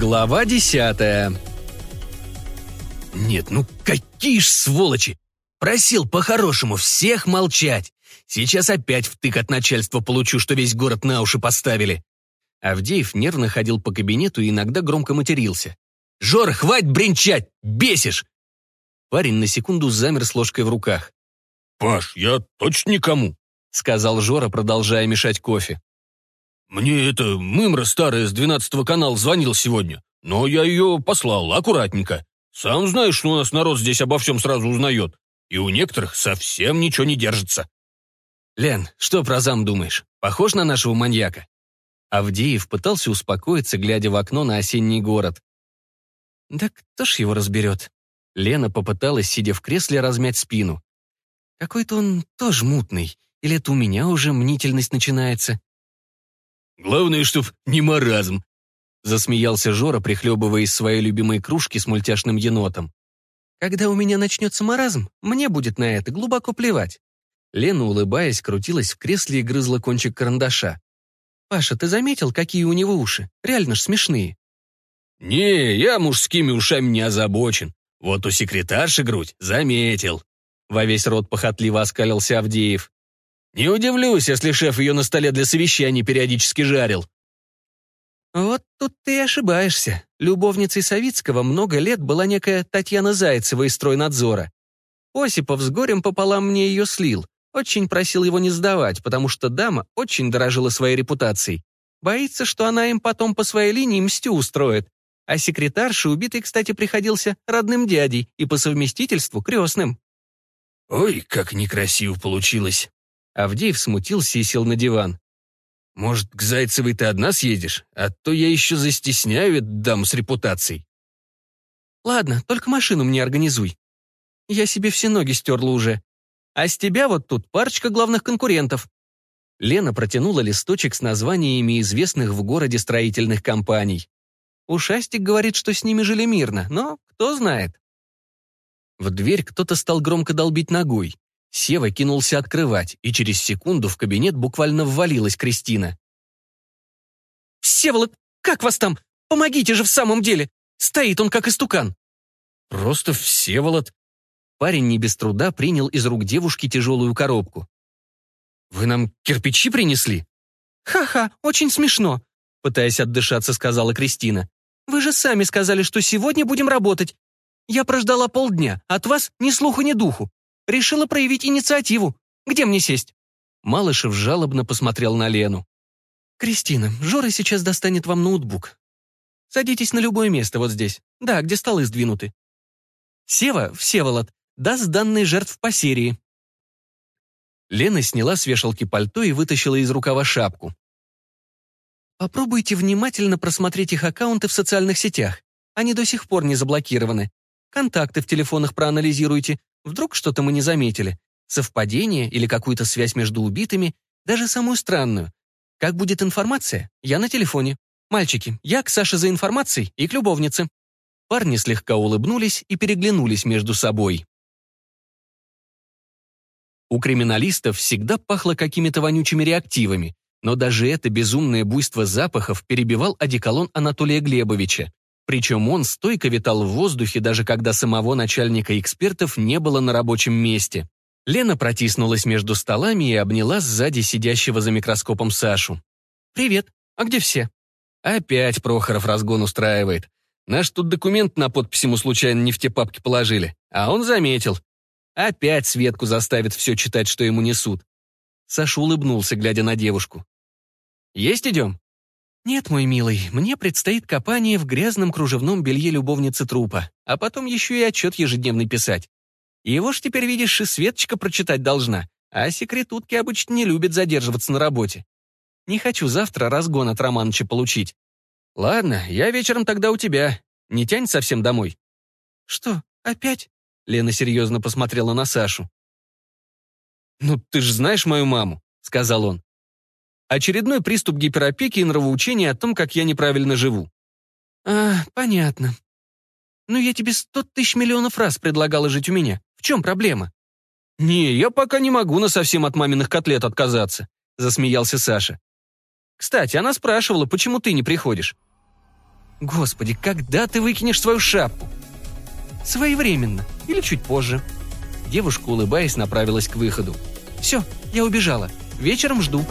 Глава десятая. Нет, ну какие ж сволочи! Просил по-хорошему всех молчать. Сейчас опять втык от начальства получу, что весь город на уши поставили. Авдеев нервно ходил по кабинету и иногда громко матерился. «Жора, хватит бренчать! Бесишь!» Парень на секунду замер с ложкой в руках. «Паш, я точно никому», — сказал Жора, продолжая мешать кофе. «Мне это мымра старая с двенадцатого канала звонил сегодня, но я ее послал аккуратненько. Сам знаешь, что у нас народ здесь обо всем сразу узнает, и у некоторых совсем ничего не держится». «Лен, что про зам думаешь? Похож на нашего маньяка?» Авдеев пытался успокоиться, глядя в окно на осенний город. «Да кто ж его разберет?» Лена попыталась, сидя в кресле, размять спину. «Какой-то он тоже мутный. Или это у меня уже мнительность начинается?» Главное, чтоб не маразм. Засмеялся Жора, прихлебывая из своей любимой кружки с мультяшным енотом. Когда у меня начнется маразм, мне будет на это глубоко плевать. Лена, улыбаясь, крутилась в кресле и грызла кончик карандаша. «Паша, ты заметил, какие у него уши? Реально ж смешные». «Не, я мужскими ушами не озабочен. Вот у секретарши грудь заметил». Во весь рот похотливо оскалился Авдеев. Не удивлюсь, если шеф ее на столе для совещаний периодически жарил. Вот тут ты и ошибаешься. Любовницей Савицкого много лет была некая Татьяна Зайцева из стройнадзора. Осипов с горем пополам мне ее слил. Очень просил его не сдавать, потому что дама очень дорожила своей репутацией. Боится, что она им потом по своей линии мстю устроит. А секретарше убитый, кстати, приходился родным дядей и по совместительству крестным. «Ой, как некрасиво получилось!» Авдеев смутился и сел на диван. «Может, к Зайцевой ты одна съедешь? А то я еще застесняю эту даму с репутацией». «Ладно, только машину мне организуй. Я себе все ноги стерла уже. А с тебя вот тут парочка главных конкурентов». Лена протянула листочек с названиями известных в городе строительных компаний. Ушастик говорит, что с ними жили мирно, но кто знает. В дверь кто-то стал громко долбить ногой. Сева кинулся открывать, и через секунду в кабинет буквально ввалилась Кристина. «Всеволод, как вас там? Помогите же в самом деле! Стоит он как истукан!» «Просто Всеволод!» Парень не без труда принял из рук девушки тяжелую коробку. «Вы нам кирпичи принесли?» «Ха-ха, очень смешно», — пытаясь отдышаться, сказала Кристина. «Вы же сами сказали, что сегодня будем работать. Я прождала полдня, от вас ни слуху, ни духу. Решила проявить инициативу. Где мне сесть?» Малышев жалобно посмотрел на Лену. «Кристина, Жора сейчас достанет вам ноутбук. Садитесь на любое место вот здесь. Да, где столы сдвинуты. Сева, Всеволод, даст данные жертв по серии». Лена сняла с вешалки пальто и вытащила из рукава шапку. Попробуйте внимательно просмотреть их аккаунты в социальных сетях. Они до сих пор не заблокированы. Контакты в телефонах проанализируйте, Вдруг что-то мы не заметили. Совпадение или какую-то связь между убитыми, даже самую странную. Как будет информация? Я на телефоне. Мальчики, я к Саше за информацией и к любовнице. Парни слегка улыбнулись и переглянулись между собой. У криминалистов всегда пахло какими-то вонючими реактивами, но даже это безумное буйство запахов перебивал одеколон Анатолия Глебовича. Причем он стойко витал в воздухе, даже когда самого начальника экспертов не было на рабочем месте. Лена протиснулась между столами и обняла сзади сидящего за микроскопом Сашу. «Привет. А где все?» Опять Прохоров разгон устраивает. Наш тут документ на подпись ему случайно не в те папки положили. А он заметил. Опять Светку заставит все читать, что ему несут. Саша улыбнулся, глядя на девушку. «Есть идем?» «Нет, мой милый, мне предстоит копание в грязном кружевном белье любовницы трупа, а потом еще и отчет ежедневный писать. Его ж теперь, видишь, и Светочка прочитать должна, а секретутки обычно не любят задерживаться на работе. Не хочу завтра разгон от Романыча получить. Ладно, я вечером тогда у тебя. Не тянь совсем домой». «Что, опять?» Лена серьезно посмотрела на Сашу. «Ну, ты же знаешь мою маму», — сказал он. Очередной приступ гиперопеки и нравоучения о том, как я неправильно живу. А, понятно. Ну, я тебе сто тысяч миллионов раз предлагала жить у меня. В чем проблема? Не, я пока не могу на совсем от маминых котлет отказаться, засмеялся Саша. Кстати, она спрашивала, почему ты не приходишь. Господи, когда ты выкинешь свою шапку? Своевременно. Или чуть позже. Девушка, улыбаясь, направилась к выходу. Все, я убежала. Вечером жду.